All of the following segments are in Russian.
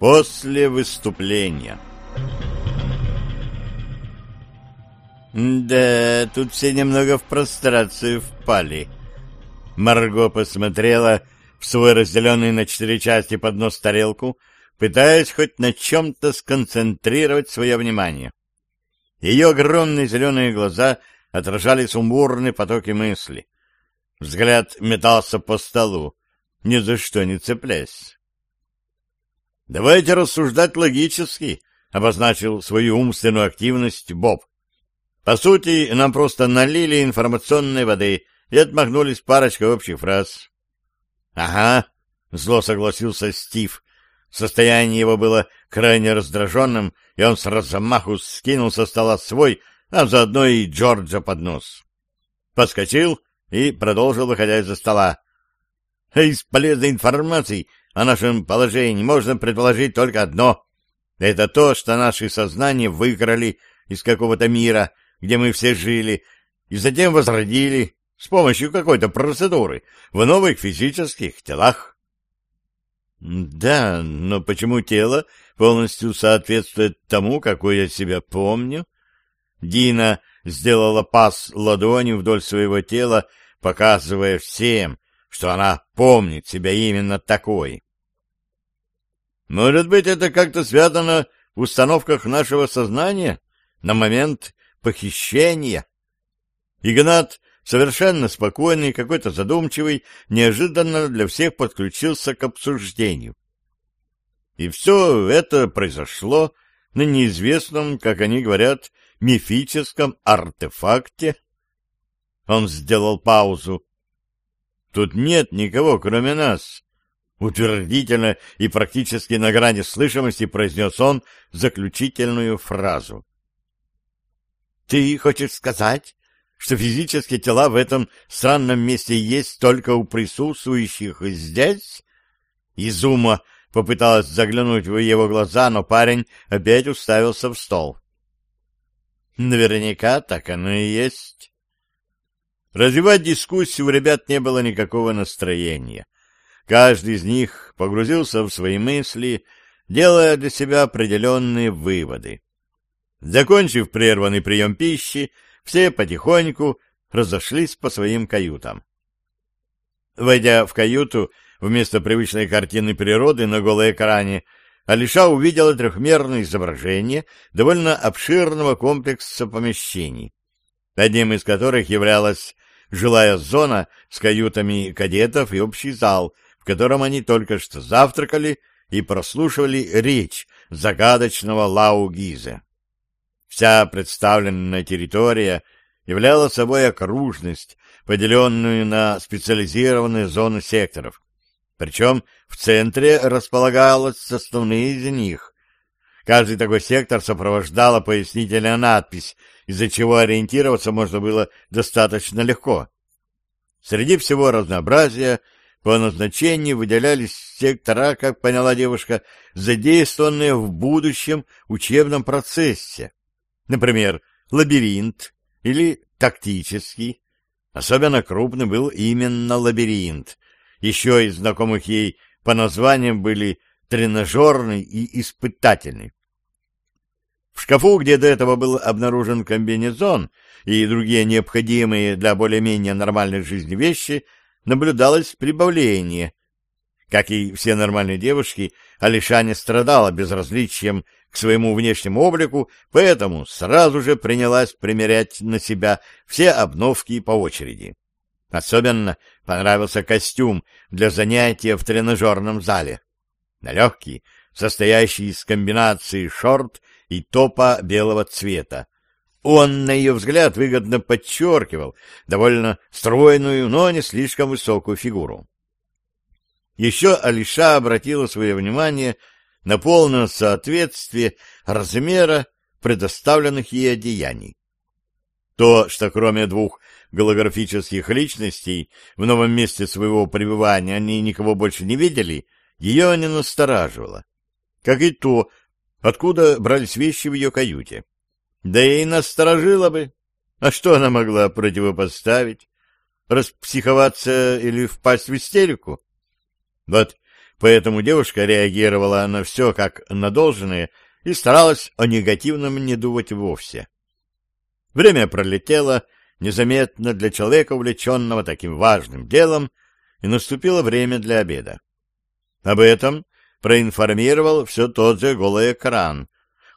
После выступления «Да, тут все немного в прострацию впали». Марго посмотрела в свой разделенный на четыре части поднос тарелку, пытаясь хоть на чем-то сконцентрировать свое внимание. Ее огромные зеленые глаза отражали сумбурные потоки мысли. Взгляд метался по столу, ни за что не цепляясь. Давайте рассуждать логически, обозначил свою умственную активность Боб. По сути, нам просто налили информационной воды и отмахнулись парочкой общих фраз. Ага, зло согласился Стив. Состояние его было крайне раздраженным, и он с размаху скинул со стола свой, а заодно и Джорджа под нос. Подскочил и продолжил выходя из-за стола. Из полезной информации о нашем положении можно предположить только одно. Это то, что наши сознания выкрали из какого-то мира, где мы все жили, и затем возродили с помощью какой-то процедуры в новых физических телах. Да, но почему тело полностью соответствует тому, какое я себя помню? Дина сделала пас ладонью вдоль своего тела, показывая всем, что она помнит себя именно такой. Может быть, это как-то связано в установках нашего сознания на момент похищения? Игнат, совершенно спокойный, какой-то задумчивый, неожиданно для всех подключился к обсуждению. И все это произошло на неизвестном, как они говорят, мифическом артефакте. Он сделал паузу, Тут нет никого, кроме нас. Утвердительно и практически на грани слышимости произнес он заключительную фразу. Ты хочешь сказать, что физические тела в этом странном месте есть только у присутствующих здесь? Изума попыталась заглянуть в его глаза, но парень опять уставился в стол. Наверняка так оно и есть. Развивать дискуссию у ребят не было никакого настроения. Каждый из них погрузился в свои мысли, делая для себя определенные выводы. Закончив прерванный прием пищи, все потихоньку разошлись по своим каютам. Войдя в каюту, вместо привычной картины природы на голой экране, Алиша увидела трехмерное изображение довольно обширного комплекса помещений, одним из которых являлась жилая зона с каютами кадетов и общий зал, в котором они только что завтракали и прослушивали речь загадочного Лау Гизе. Вся представленная территория являла собой окружность, поделенную на специализированные зоны секторов. Причем в центре располагалась основные из них. Каждый такой сектор сопровождала пояснительная надпись, из-за чего ориентироваться можно было достаточно легко. Среди всего разнообразия по назначению выделялись сектора, как поняла девушка, задействованные в будущем учебном процессе. Например, лабиринт или тактический. Особенно крупный был именно лабиринт. Еще из знакомых ей по названиям были тренажерный и испытательный. В шкафу, где до этого был обнаружен комбинезон и другие необходимые для более-менее нормальной жизни вещи, наблюдалось прибавление. Как и все нормальные девушки, Алишаня страдала безразличием к своему внешнему облику, поэтому сразу же принялась примерять на себя все обновки по очереди. Особенно понравился костюм для занятия в тренажерном зале. на легкий, состоящий из комбинации шорт и топа белого цвета. Он, на ее взгляд, выгодно подчеркивал довольно стройную, но не слишком высокую фигуру. Еще Алиша обратила свое внимание на полное соответствие размера предоставленных ей одеяний. То, что кроме двух голографических личностей в новом месте своего пребывания они никого больше не видели, ее не настораживало. Как и то, откуда брались вещи в ее каюте. Да и насторожило бы. А что она могла противопоставить? Распсиховаться или впасть в истерику? Вот поэтому девушка реагировала на все как на должное и старалась о негативном не думать вовсе. Время пролетело незаметно для человека, увлеченного таким важным делом, и наступило время для обеда. Об этом проинформировал все тот же голый экран,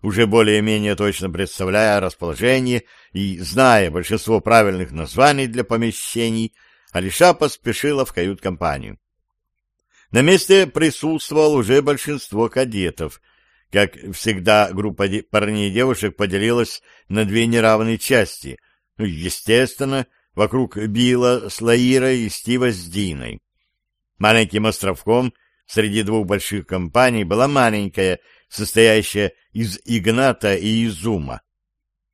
уже более-менее точно представляя расположение и зная большинство правильных названий для помещений, Алиша поспешила в кают-компанию. На месте присутствовал уже большинство кадетов. Как всегда, группа парней и девушек поделилась на две неравные части. Естественно, вокруг Билла с Лаирой и Стива с Диной. Маленьким островком среди двух больших компаний была маленькая, состоящая из Игната и Изума.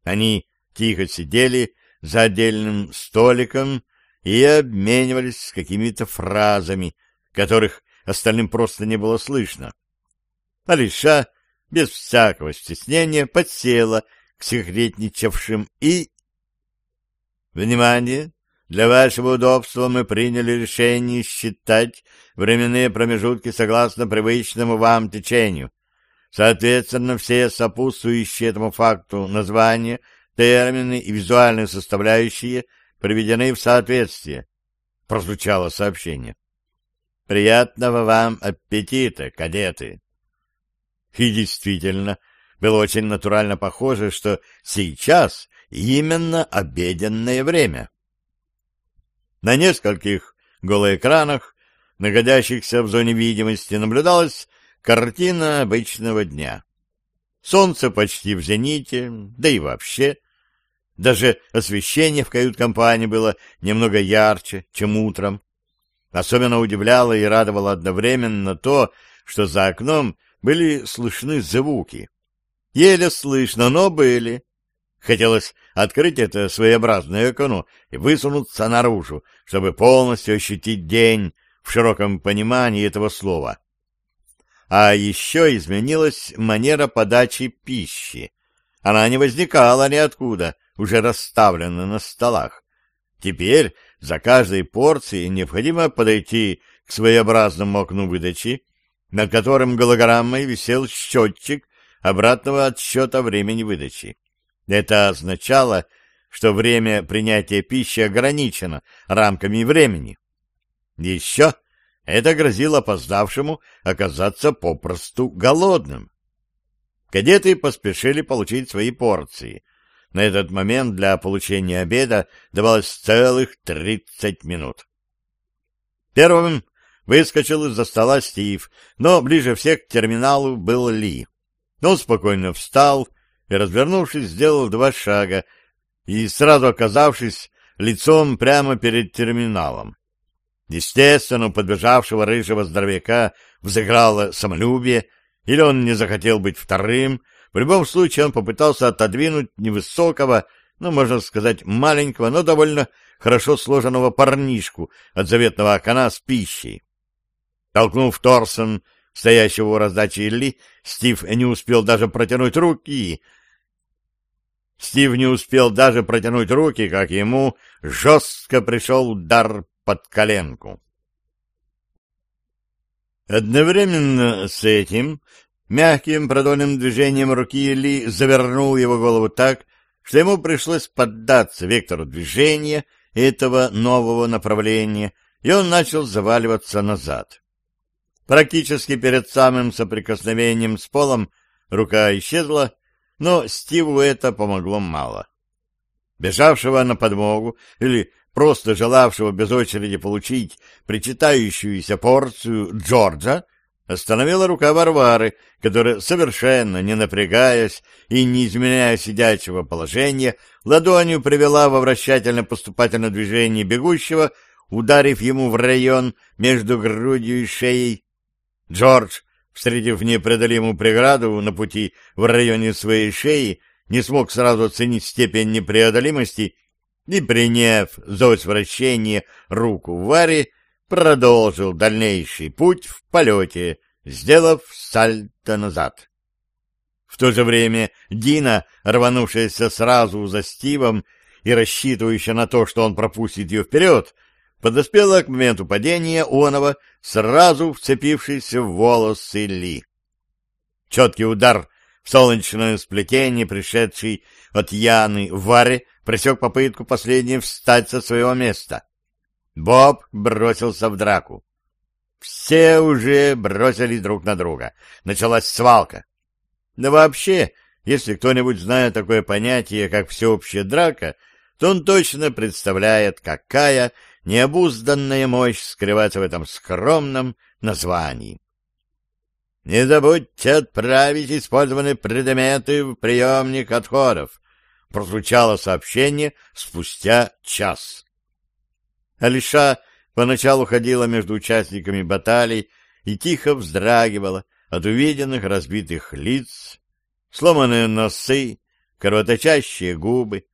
Они тихо сидели за отдельным столиком и обменивались какими-то фразами, которых остальным просто не было слышно. Алиша без всякого стеснения подсела к секретничавшим и... «Внимание! Для вашего удобства мы приняли решение считать временные промежутки согласно привычному вам течению. Соответственно, все сопутствующие этому факту названия, термины и визуальные составляющие приведены в соответствие. Прозвучало сообщение. Приятного вам аппетита, кадеты! И действительно, было очень натурально похоже, что сейчас именно обеденное время. На нескольких голоэкранах, находящихся в зоне видимости, наблюдалась картина обычного дня. Солнце почти в зените, да и вообще. Даже освещение в кают-компании было немного ярче, чем утром. Особенно удивляло и радовало одновременно то, что за окном были слышны звуки. Еле слышно, но были. Хотелось открыть это своеобразное окно и высунуться наружу, чтобы полностью ощутить день в широком понимании этого слова. А еще изменилась манера подачи пищи. Она не возникала ниоткуда, уже расставлена на столах. Теперь за каждой порцией необходимо подойти к своеобразному окну выдачи, над которым голограммой висел счетчик обратного отсчета времени выдачи. Это означало, что время принятия пищи ограничено рамками времени. Еще это грозило опоздавшему оказаться попросту голодным. Кадеты поспешили получить свои порции. На этот момент для получения обеда давалось целых тридцать минут. Первым выскочил из-за стола Стив, но ближе всех к терминалу был Ли. Он спокойно встал и, развернувшись, сделал два шага и, сразу оказавшись лицом прямо перед терминалом. Естественно, у подбежавшего рыжего здоровяка взыграло самолюбие, или он не захотел быть вторым. В любом случае он попытался отодвинуть невысокого, ну, можно сказать, маленького, но довольно хорошо сложенного парнишку от заветного окна с пищей. Толкнув Торсон, стоящего у раздачи Илли, Стив не успел даже протянуть руки. Стив не успел даже протянуть руки, как ему жестко пришел удар под коленку. Одновременно с этим мягким продольным движением руки Ли завернул его голову так, что ему пришлось поддаться вектору движения этого нового направления, и он начал заваливаться назад. Практически перед самым соприкосновением с полом рука исчезла, но Стиву это помогло мало. Бежавшего на подмогу или просто желавшего без очереди получить причитающуюся порцию Джорджа, остановила рука Варвары, которая, совершенно не напрягаясь и не изменяя сидячего положения, ладонью привела во вращательно-поступательное движение бегущего, ударив ему в район между грудью и шеей. Джордж, встретив непреодолимую преграду на пути в районе своей шеи, не смог сразу оценить степень непреодолимости и, приняв за вращения руку Вари, продолжил дальнейший путь в полете, сделав сальто назад. В то же время Дина, рванувшаяся сразу за Стивом и рассчитывающая на то, что он пропустит ее вперед, подоспела к моменту падения Онова, сразу вцепившийся в волосы Ли. Четкий удар в солнечное сплетение, пришедший от Яны Варе, пресек попытку последней встать со своего места. Боб бросился в драку. Все уже бросились друг на друга. Началась свалка. Да вообще, если кто-нибудь знает такое понятие, как всеобщая драка, то он точно представляет, какая необузданная мощь скрывается в этом скромном названии. Не забудьте отправить использованные предметы в приемник отходов. Прозвучало сообщение спустя час. Алиша поначалу ходила между участниками баталий и тихо вздрагивала от увиденных разбитых лиц, сломанные носы, кровоточащие губы,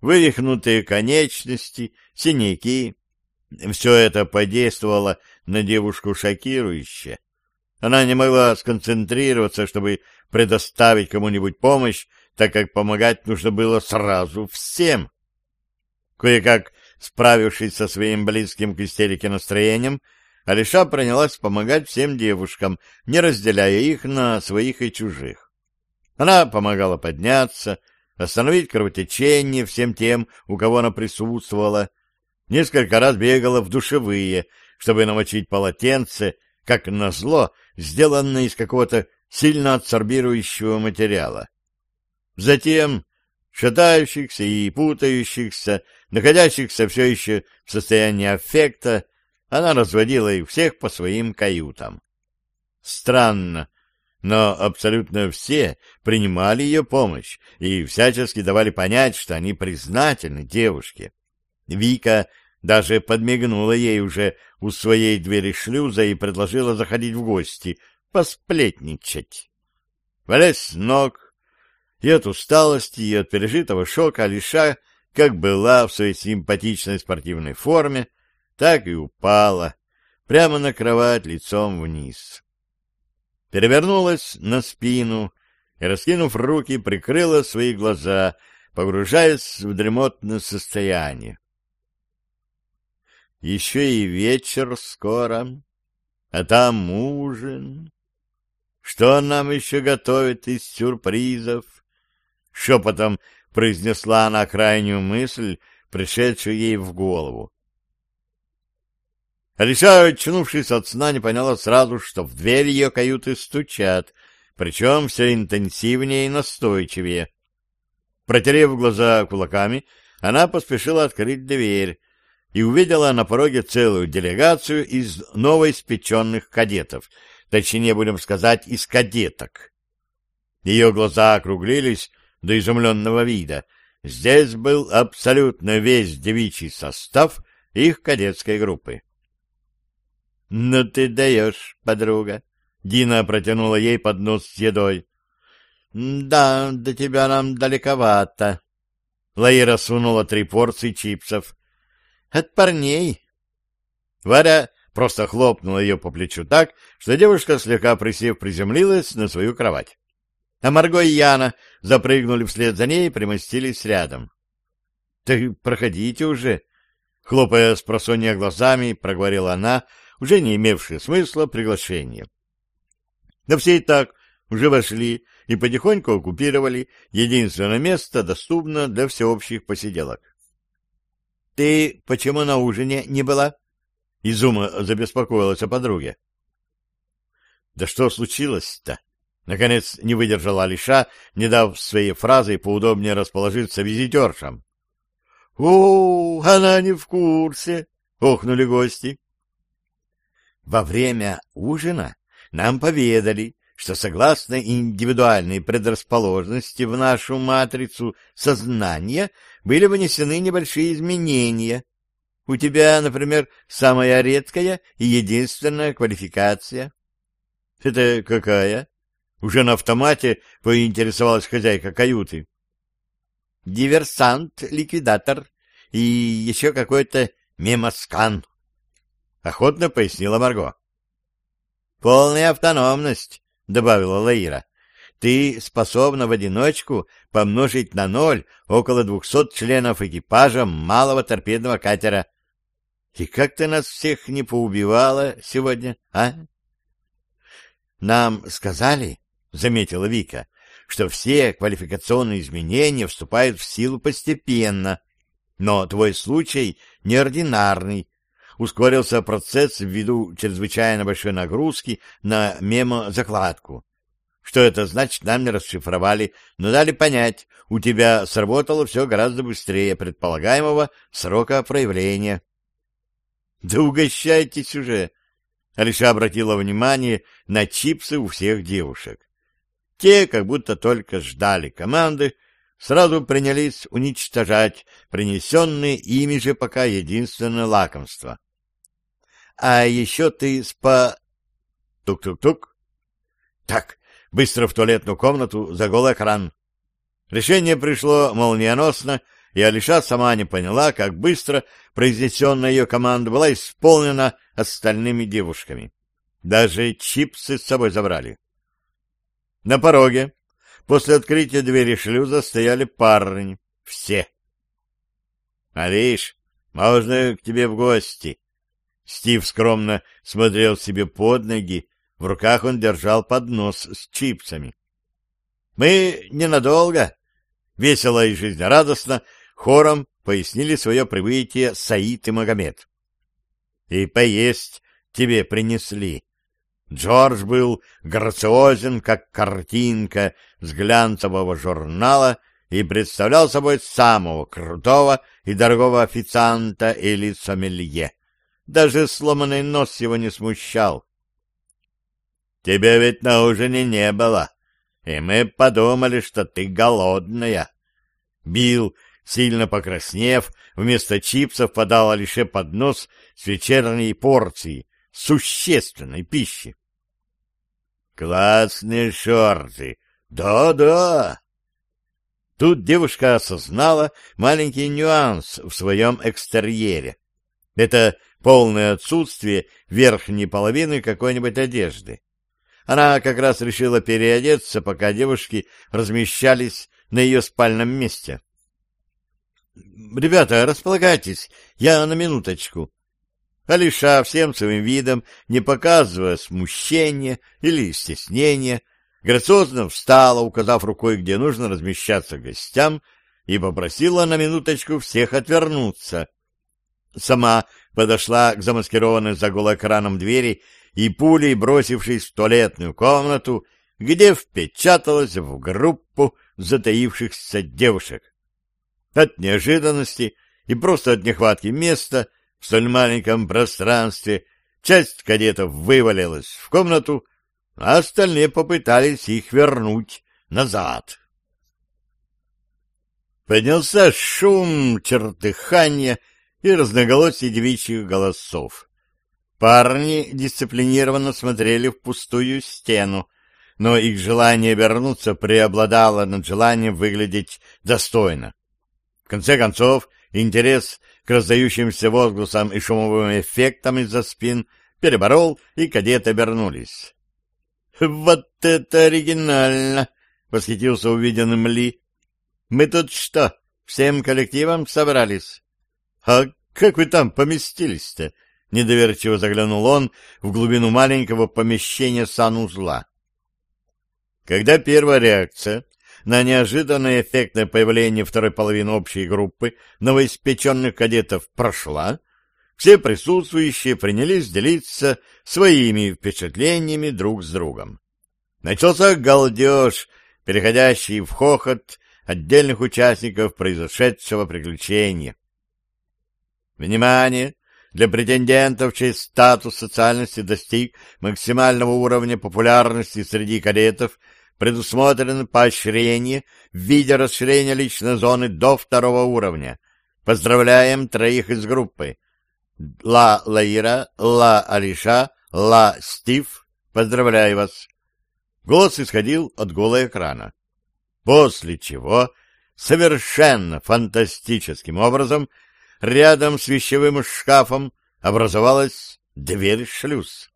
вывихнутые конечности, синяки. Все это подействовало на девушку шокирующе. Она не могла сконцентрироваться, чтобы предоставить кому-нибудь помощь, так как помогать нужно было сразу всем. Кое-как Справившись со своим близким к истерике настроением, Алиша принялась помогать всем девушкам, не разделяя их на своих и чужих. Она помогала подняться, остановить кровотечение всем тем, у кого она присутствовала, несколько раз бегала в душевые, чтобы намочить полотенце, как назло, сделанное из какого-то сильно адсорбирующего материала. Затем шатающихся и путающихся, находящихся все еще в состоянии аффекта, она разводила их всех по своим каютам. Странно, но абсолютно все принимали ее помощь и всячески давали понять, что они признательны девушке. Вика даже подмигнула ей уже у своей двери шлюза и предложила заходить в гости, посплетничать. Валясь с ног, и от усталости, и от пережитого шока Алиша как была в своей симпатичной спортивной форме, так и упала прямо на кровать лицом вниз. Перевернулась на спину и, раскинув руки, прикрыла свои глаза, погружаясь в дремотное состояние. Еще и вечер скоро, а там ужин. Что нам еще готовит из сюрпризов? Шепотом произнесла она крайнюю мысль, пришедшую ей в голову. Алиса, очнувшись от сна, не поняла сразу, что в дверь ее каюты стучат, причем все интенсивнее и настойчивее. Протерев глаза кулаками, она поспешила открыть дверь и увидела на пороге целую делегацию из новоиспеченных кадетов, точнее, будем сказать, из кадеток. Ее глаза округлились до изумленного вида. Здесь был абсолютно весь девичий состав их кадетской группы. — Ну ты даешь, подруга! — Дина протянула ей поднос с едой. — Да, до тебя нам далековато. Лаира сунула три порции чипсов. — От парней. Варя просто хлопнула ее по плечу так, что девушка, слегка присев, приземлилась на свою кровать а Марго и Яна запрыгнули вслед за ней и примостились рядом. — Так проходите уже, — хлопая с просонья глазами, проговорила она, уже не имевшая смысла приглашения. Да все и так уже вошли и потихоньку оккупировали единственное место, доступное для всеобщих посиделок. — Ты почему на ужине не была? — Изума забеспокоилась о подруге. — Да что случилось-то? Наконец не выдержала Алиша, не дав своей фразой поудобнее расположиться визитершам. — О, она не в курсе! — охнули гости. Во время ужина нам поведали, что согласно индивидуальной предрасположенности в нашу матрицу сознания были внесены небольшие изменения. У тебя, например, самая редкая и единственная квалификация. — Это какая? Уже на автомате поинтересовалась хозяйка каюты. — Диверсант-ликвидатор и еще какой-то мемоскан, — охотно пояснила Марго. — Полная автономность, — добавила Лаира. — Ты способна в одиночку помножить на ноль около двухсот членов экипажа малого торпедного катера. И как ты нас всех не поубивала сегодня, а? — Нам сказали, — заметила Вика, — что все квалификационные изменения вступают в силу постепенно, но твой случай неординарный. Ускорился процесс ввиду чрезвычайно большой нагрузки на мемо-закладку. Что это значит, нам не расшифровали, но дали понять, у тебя сработало все гораздо быстрее предполагаемого срока проявления. — Да угощайтесь уже! — Алиша обратила внимание на чипсы у всех девушек. Те как будто только ждали команды, сразу принялись уничтожать принесенные ими же пока единственное лакомство. — А еще ты спа... Тук-тук-тук. Так, быстро в туалетную комнату за голый экран. Решение пришло молниеносно, и Алиша сама не поняла, как быстро произнесенная ее команда была исполнена остальными девушками. Даже чипсы с собой забрали. На пороге После открытия двери шлюза стояли парни. Все. — Алиш, можно к тебе в гости? Стив скромно смотрел себе под ноги. В руках он держал поднос с чипсами. — Мы ненадолго. Весело и жизнерадостно хором пояснили свое прибытие Саид и Магомед. — И поесть тебе принесли. Джордж был грациозен, как картинка с глянцевого журнала и представлял собой самого крутого и дорогого официанта или сомелье. Даже сломанный нос его не смущал. «Тебя ведь на ужине не было, и мы подумали, что ты голодная». Билл, сильно покраснев, вместо чипсов подал Алише поднос с вечерней порцией, существенной пищи. Классные шорты. Да-да. Тут девушка осознала маленький нюанс в своем экстерьере. Это полное отсутствие верхней половины какой-нибудь одежды. Она как раз решила переодеться, пока девушки размещались на ее спальном месте. — Ребята, располагайтесь, я на минуточку, Алиша всем своим видом, не показывая смущения или стеснения, грациозно встала, указав рукой, где нужно размещаться гостям, и попросила на минуточку всех отвернуться. Сама подошла к замаскированной за голоэкраном двери и пулей, бросившись в туалетную комнату, где впечаталась в группу затаившихся девушек. От неожиданности и просто от нехватки места в столь маленьком пространстве часть кадетов вывалилась в комнату, а остальные попытались их вернуть назад. Поднялся шум, чертыхания и разноголосие девичьих голосов. Парни дисциплинированно смотрели в пустую стену, но их желание вернуться преобладало над желанием выглядеть достойно. В конце концов, интерес к раздающимся возгласам и шумовым эффектам из-за спин переборол, и кадеты обернулись. — Вот это оригинально! — восхитился увиденным Ли. — Мы тут что, всем коллективом собрались? — А как вы там поместились-то? — недоверчиво заглянул он в глубину маленького помещения санузла. Когда первая реакция на неожиданное эффектное появление второй половины общей группы новоиспеченных кадетов прошла, все присутствующие принялись делиться своими впечатлениями друг с другом. Начался галдеж, переходящий в хохот отдельных участников произошедшего приключения. «Внимание! для претендентов, чей статус социальности достиг максимального уровня популярности среди кадетов, предусмотрено поощрение в виде расширения личной зоны до второго уровня. Поздравляем троих из группы. Ла Лаира, Ла Алиша, Ла Стив. Поздравляю вас. Голос исходил от голого экрана. После чего совершенно фантастическим образом рядом с вещевым шкафом образовалась дверь-шлюз.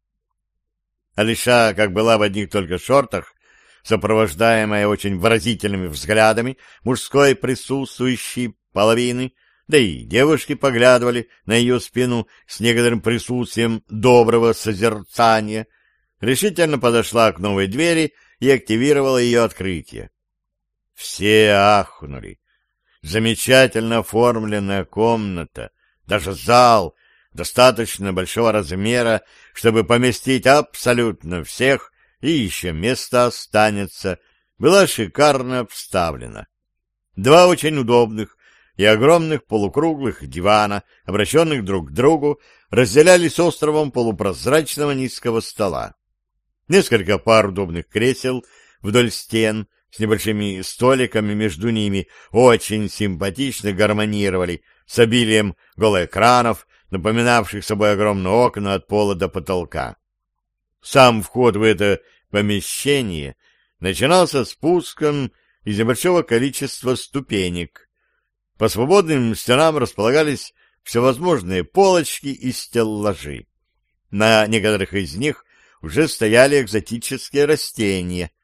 Алиша, как была в одних только шортах, сопровождаемая очень выразительными взглядами мужской присутствующей половины, да и девушки поглядывали на ее спину с некоторым присутствием доброго созерцания, решительно подошла к новой двери и активировала ее открытие. Все ахнули. Замечательно оформленная комната, даже зал, достаточно большого размера, чтобы поместить абсолютно всех, и еще место останется, была шикарно обставлена. Два очень удобных и огромных полукруглых дивана, обращенных друг к другу, разделялись островом полупрозрачного низкого стола. Несколько пар удобных кресел вдоль стен с небольшими столиками между ними очень симпатично гармонировали с обилием голоэкранов, напоминавших собой огромные окна от пола до потолка. Сам вход в это помещение начинался спуском из небольшого количества ступенек. По свободным стенам располагались всевозможные полочки и стеллажи. На некоторых из них уже стояли экзотические растения —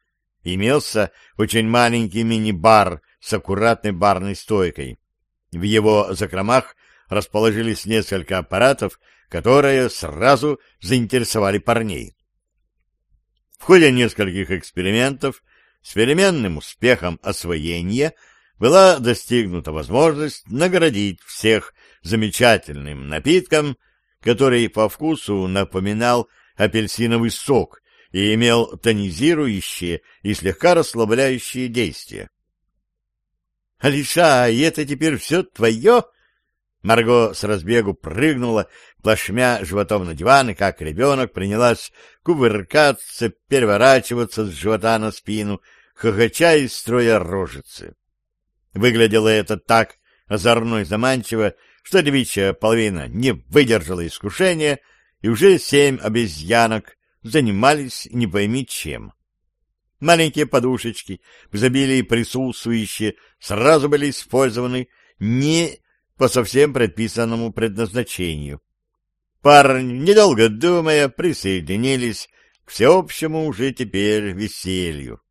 имелся очень маленький мини-бар с аккуратной барной стойкой. В его закромах расположились несколько аппаратов, которые сразу заинтересовали парней. В ходе нескольких экспериментов с переменным успехом освоения была достигнута возможность наградить всех замечательным напитком, который по вкусу напоминал апельсиновый сок и имел тонизирующие и слегка расслабляющие действия. — Алиша, это теперь все твое? Марго с разбегу прыгнула, плашмя животом на диван, и как ребенок принялась кувыркаться, переворачиваться с живота на спину, хохоча и строя рожицы. Выглядело это так озорно и заманчиво, что девичья половина не выдержала искушения, и уже семь обезьянок занимались не пойми чем. Маленькие подушечки, в изобилии присутствующие, сразу были использованы не по совсем предписанному предназначению. Парни, недолго думая, присоединились к всеобщему уже теперь веселью.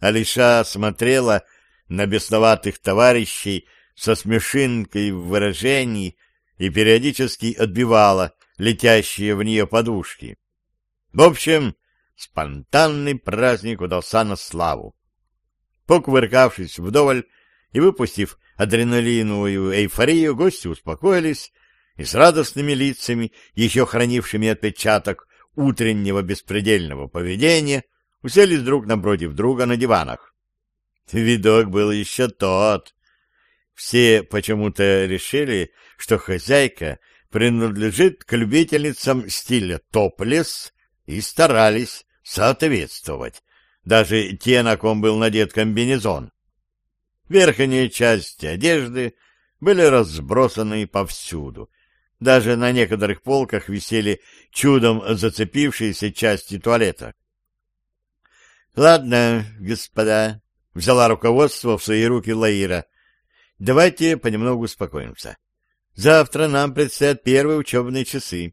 Алиша смотрела на бесноватых товарищей со смешинкой в выражении и периодически отбивала летящие в нее подушки. В общем, спонтанный праздник удался на славу. Покувыркавшись вдоволь и выпустив адреналиновую эйфорию, гости успокоились и с радостными лицами, еще хранившими отпечаток утреннего беспредельного поведения, уселись друг напротив друга на диванах. Видок был еще тот. Все почему-то решили, что хозяйка принадлежит к любительницам стиля топлес и старались соответствовать, даже те, на ком был надет комбинезон. Верхняя часть одежды были разбросаны повсюду. Даже на некоторых полках висели чудом зацепившиеся части туалета. — Ладно, господа, — взяла руководство в свои руки Лаира, — давайте понемногу успокоимся. Завтра нам предстоят первые учебные часы.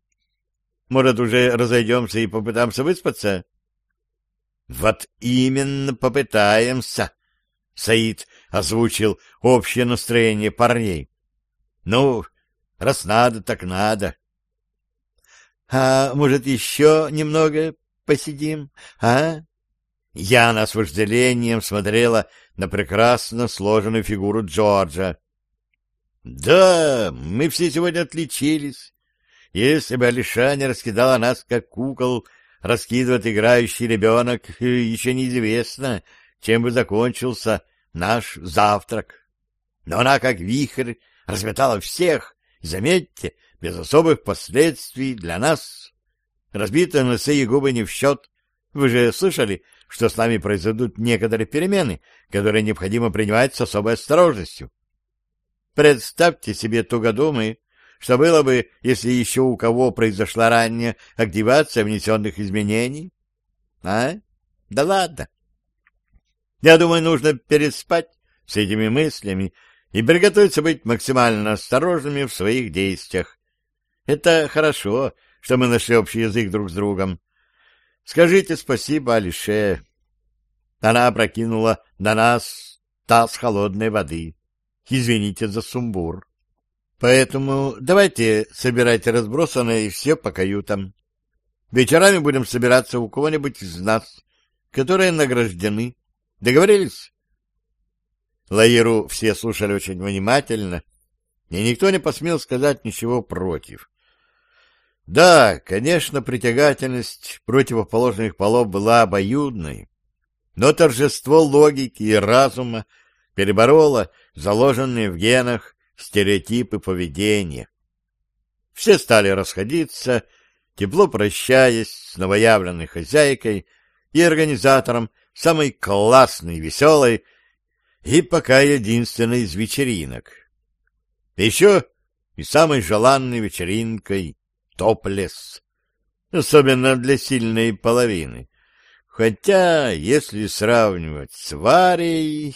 Может, уже разойдемся и попытаемся выспаться? — Вот именно попытаемся, — Саид озвучил общее настроение парней. — Ну, раз надо, так надо. — А может, еще немного посидим, а? Яна с вожделением смотрела на прекрасно сложенную фигуру Джорджа. — Да, мы все сегодня отличились. Если бы Алиша не раскидала нас, как кукол, раскидывает играющий ребенок, еще неизвестно, чем бы закончился наш завтрак. Но она, как вихрь, разметала всех, заметьте, без особых последствий для нас. Разбитые носы и губы не в счет. Вы же слышали, что с нами произойдут некоторые перемены, которые необходимо принимать с особой осторожностью. Представьте себе тугодумы, что было бы, если еще у кого произошла ранняя активация внесенных изменений. А? Да ладно. Я думаю, нужно переспать с этими мыслями и приготовиться быть максимально осторожными в своих действиях. Это хорошо, что мы нашли общий язык друг с другом. Скажите спасибо Алише. Она опрокинула на нас таз холодной воды. Извините за сумбур. Поэтому давайте собирайте разбросанное и все по каютам. Вечерами будем собираться у кого-нибудь из нас, которые награждены. Договорились? Лаиру все слушали очень внимательно, и никто не посмел сказать ничего против. Да, конечно, притягательность противоположных полов была обоюдной, но торжество логики и разума перебороло заложенные в генах стереотипы поведения. Все стали расходиться, тепло прощаясь с новоявленной хозяйкой и организатором самой классной, веселой и пока единственной из вечеринок. Еще и самой желанной вечеринкой топлес, особенно для сильной половины. Хотя, если сравнивать с Варей...